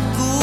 buatku